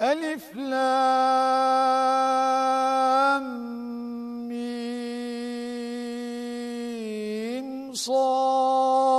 ألف لام ميم صاد.